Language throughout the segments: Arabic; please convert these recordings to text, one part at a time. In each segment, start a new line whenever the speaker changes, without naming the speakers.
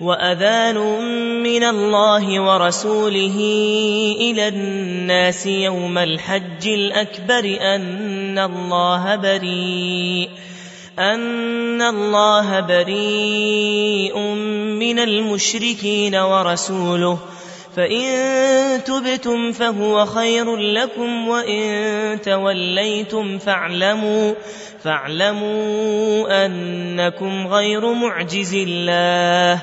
وأذان من الله ورسوله إلى الناس يوم الحج الأكبر أن الله بريء أن الله بريء من المشركين ورسوله فإن تبتم فهو خير لكم وإن توليتم فاعلموا فاعلموا أنكم غير معجز الله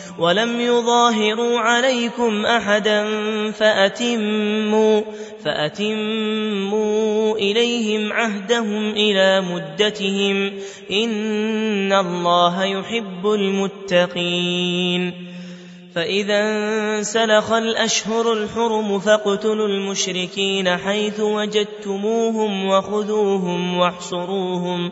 ولم يظاهروا عليكم أحدا فأتموا فأتموا إليهم عهدهم إلى مدتهم إن الله يحب المتقين فإذا انسلخ الأشهر الحرم فاقتلوا المشركين حيث وجدتموهم وخذوهم واحصروهم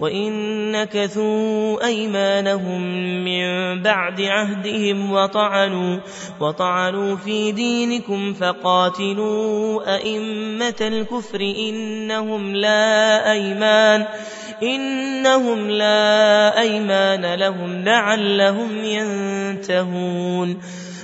وان نكثوا ايمانهم من بعد عهدهم وطعنوا وطعنوا في دينكم فقاتلوا ائمه الكفر انهم لا ايمان انهم لا ايمان لهم لعلهم ينتهون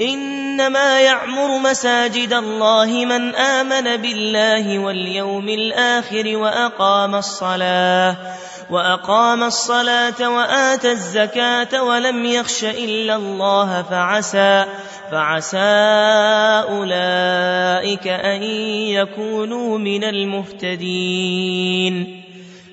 إنما يعمر مساجد الله من آمن بالله واليوم الآخر وأقام الصلاة وأقام الصلاة وآتى الزكاة ولم يخش إلا الله فعسى فعسى أولئك أن يكونوا من المهتدين.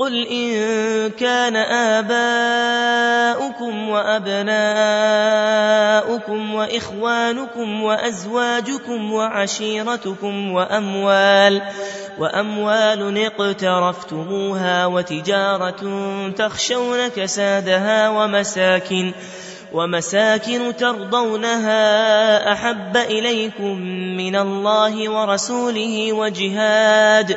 قل إن كان آباؤكم وأبناؤكم وإخوانكم وأزواجكم وعشيرتكم وأموال وأموال اقترفتموها وتجارة تخشون كسادها ومساكن ومساكن ترضونها أحب إليكم من الله ورسوله وجهاد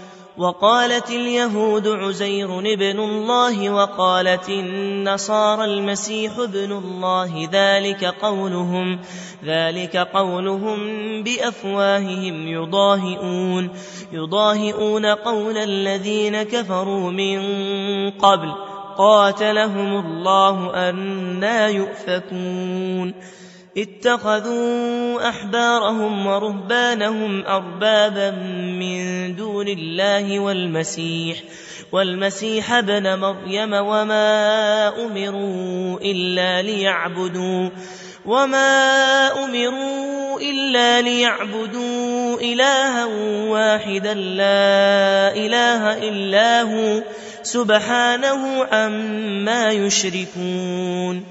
وقالت اليهود عزير ابن الله وقالت النصارى المسيح ابن الله ذلك قولهم ذلك قولهم بأفواههم يضاهئون يضاهئون قول الذين كفروا من قبل قاتلهم الله أنا يؤفكون. اتخذوا أحبارهم ورهبانهم أربابا من دون الله والمسيح والمسيح ابن مريم وما أمروا إلا ليعبدوا وما أمروا إلا ليعبدوا إلها واحدا لا إله إلا هو سبحانه عما يشركون.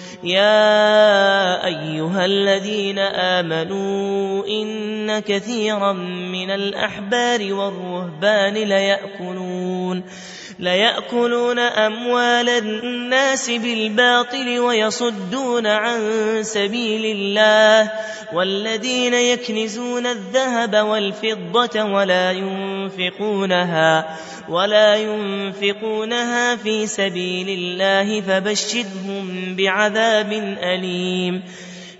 يا ايها الذين امنوا ان كثيرا من الاحبار والرهبان ليأكلون ليأكلون أموال الناس بالباطل ويصدون عن سبيل الله والذين يكنزون الذهب والفضة ولا ينفقونها ولا ينفقونها في سبيل الله فبشرهم بعذاب أليم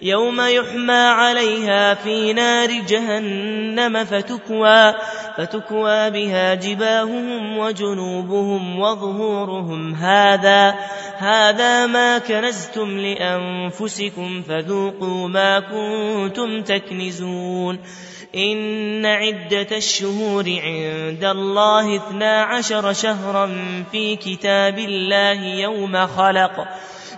يوم يحمى عليها في نار جهنم فتكوى فتكوى بها جباههم وجنوبهم وظهورهم. هذا هذا ما كنزتم لأنفسكم فذوقوا ما كنتم تكنزون. إن عدة الشهور عند الله اثنا عشر شهرا في كتاب الله يوم خلق.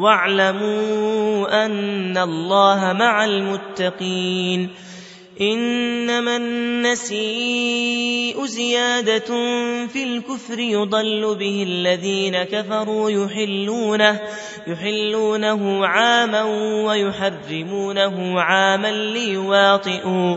واعلموا أن الله مع المتقين إنما النسيء زيادة في الكفر يضل به الذين كفروا يحلونه يحلونه عاما ويحرمونه عاما ليواطئوا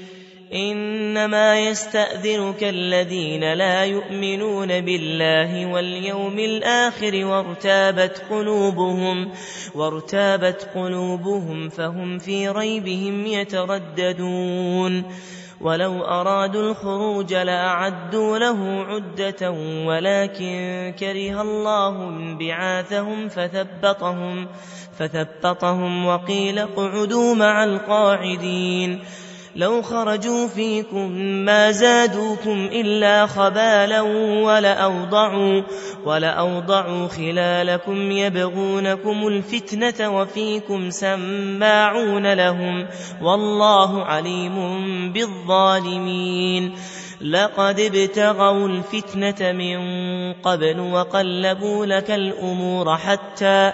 إنما يستأذنك الذين لا يؤمنون بالله واليوم الآخر وارتابت قلوبهم وارتابت قلوبهم فهم في ريبهم يترددون. ولو أرادوا الخروج لأعدوا له عدة ولكن كره الله بعاثهم فثبطهم فثبطهم وقيل اقعدوا مع القاعدين. لو خرجوا فيكم ما زادوكم إلا خبالا ولأوضعوا, ولأوضعوا خلالكم يبغونكم الفتنة وفيكم سماعون لهم والله عليم بالظالمين. لقد ابتغوا الفتنة من قبل وقلبوا لك الأمور حتى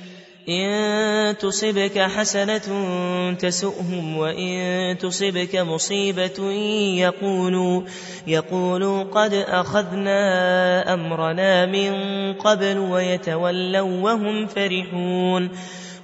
إن تصبك حسنة تسؤهم وإن تصبك مصيبة يقولوا, يقولوا قد أخذنا أمرنا من قبل ويتولوا وهم فرحون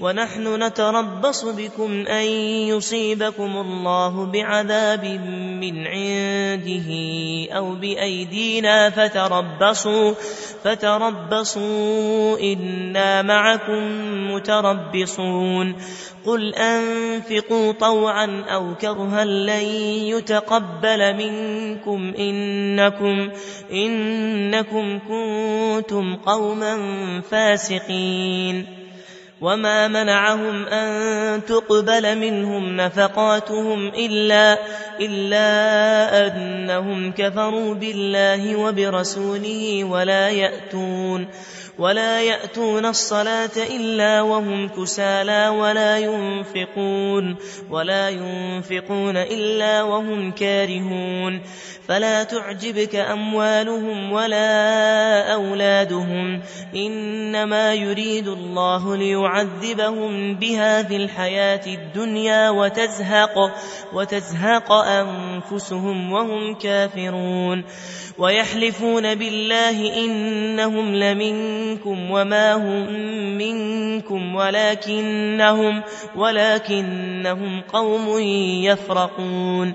ونحن نتربص بكم أن يصيبكم الله بعذاب من عنده أو بأيدينا فتربصوا فتربصوا إنا معكم متربصون. قل أنفقوا طوعا أو كرها لن يتقبل منكم إنكم, إنكم كنتم قوما فاسقين. وما منعهم أن تقبل منهم نفقاتهم إلا, إلا أنهم كفروا بالله وبرسوله ولا يأتون ولا يأتون الصلاة إلا وهم كسالى ولا ينفقون ولا ينفقون إلا وهم كارهون. فلا تعجبك أموالهم ولا أولادهم إنما يريد الله ليعذبهم بها في الحياة الدنيا وتزهق, وتزهق أنفسهم وهم كافرون ويحلفون بالله إنهم لمنكم وما هم منكم ولكنهم, ولكنهم قوم يفرقون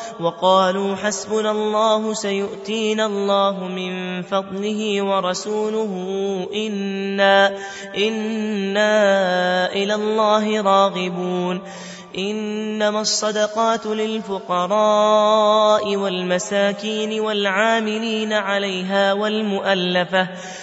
وقالوا حسبنا الله سيؤتينا الله من فضله ورسوله إنا, إنا إلى الله راغبون. إنما الصدقات للفقراء والمساكين والعاملين عليها والمؤلفة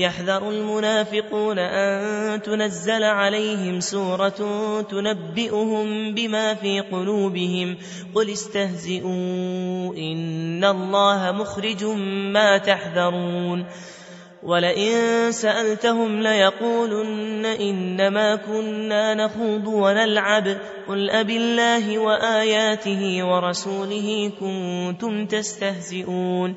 يحذر المنافقون أن تنزل عليهم سورة تنبئهم بما في قلوبهم. قل استهزئوا إن الله مخرج ما تحذرون. ولئن سألتهم ليقولن إنما كنا نخوض ونلعب. قل أب الله وآياته ورسوله كنتم تستهزئون.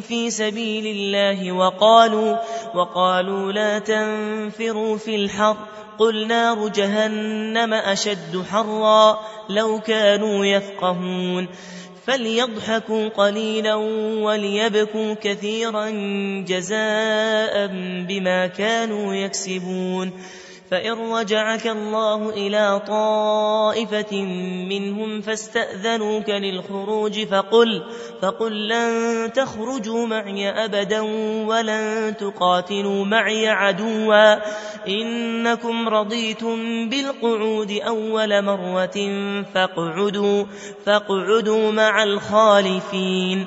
في سبيل الله وقالوا وقالوا لا تنفروا في الحر قل نار جهنم أشد حرا لو كانوا يفقهون فليضحكوا قليلا وليبكوا كثيرا جزاء بما كانوا يكسبون فإن رجعك الله إلى طائفة منهم فاستأذنوك للخروج فقل فقل لن تخرجوا معي أبدا ولن تقاتلوا معي عدوا إنكم رضيتم بالقعود أول مرة فاقعدوا فاقعدوا مع الخالفين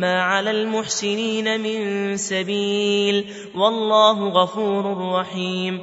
ما على المحسنين من سبيل والله غفور رحيم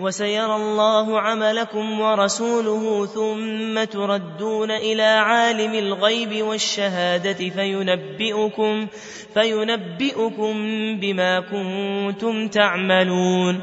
وسيرى الله عملكم ورسوله ثم تردون إلى عالم الغيب والشهادة فينبئكم, فينبئكم بما كنتم تعملون.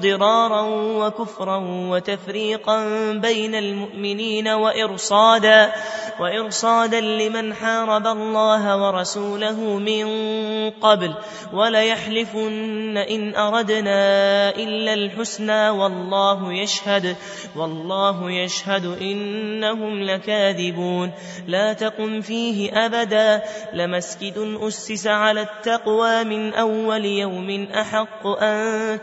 ضرارا وكفرا وتفريقا بين المؤمنين وإرصادا, وإرصادا لمن حارب الله ورسوله من قبل. وليحلفن إن أردنا إلا الحسنى والله يشهد والله يشهد إنهم لكاذبون. لا تقم فيه أبدا. لمسجد أسس على التقوى من أول يوم أحق أن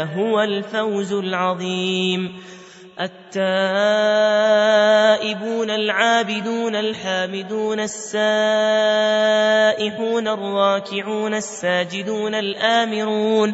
هو الفوز العظيم. التائبون العابدون الحامدون السائحون الراكعون الساجدون الآمرون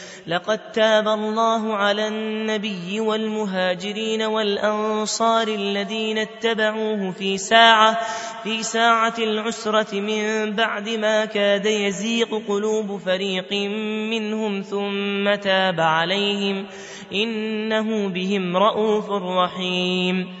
لقد تاب الله على النبي والمهاجرين والأنصار الذين اتبعوه في ساعة في ساعة العسرة من بعد ما كاد يزيق قلوب فريق منهم ثم تاب عليهم. إنه بهم رءوف رحيم.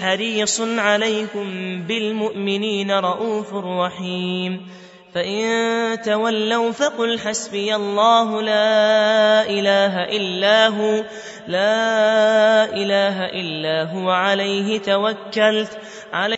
حريص عليكم بالمؤمنين رؤوف رحيم. فإن تولوا فقل حسبي الله لا إله إلا هو لا إله إلا هو عليه توكلت.